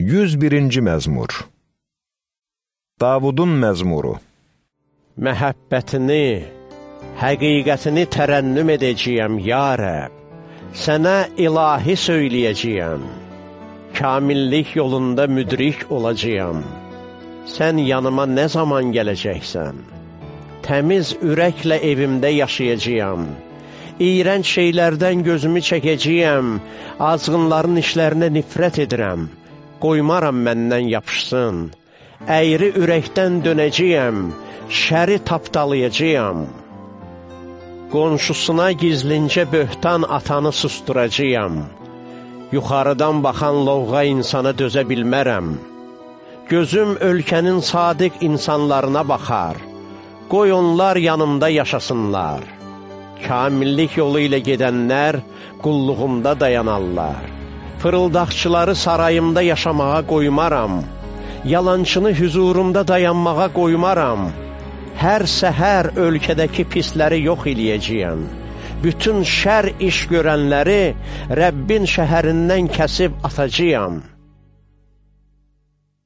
101-ci məzmur Davudun məzmuru Məhəbbətini, həqiqətini tərənnüm edəcəyəm, ya Rəb. Sənə ilahi söyləyəcəyəm. Kamillik yolunda müdrik olacağam. Sən yanıma nə zaman gələcəksən? Təmiz ürəklə evimdə yaşayacağam. İyrənc şeylərdən gözümü çəkəcəyəm. Azğınların işlərinə nifrət edirəm. Qoymaram məndən yapışsın. Əyri ürəkdən dönəcəyəm. Şəri tapdalayacağam. Qonşusuna gizlincə böhtan atanı susturacağam. Yuxarıdan baxan lovğa insana dözə bilmərəm. Gözüm ölkənin sadiq insanlarına baxar. Qoy onlar yanımda yaşasınlar. Kamillik yolu ilə gedənlər qulluğumda dayanarlar. Fırıldaqçıları sarayımda yaşamağa qoymaram. Yalançını hüzurumda dayanmağa qoymaram. Hər səhər ölkədəki pisləri yox eləyəcəyəm. Bütün şər iş görənləri Rəbbin şəhərindən kəsib atacağam.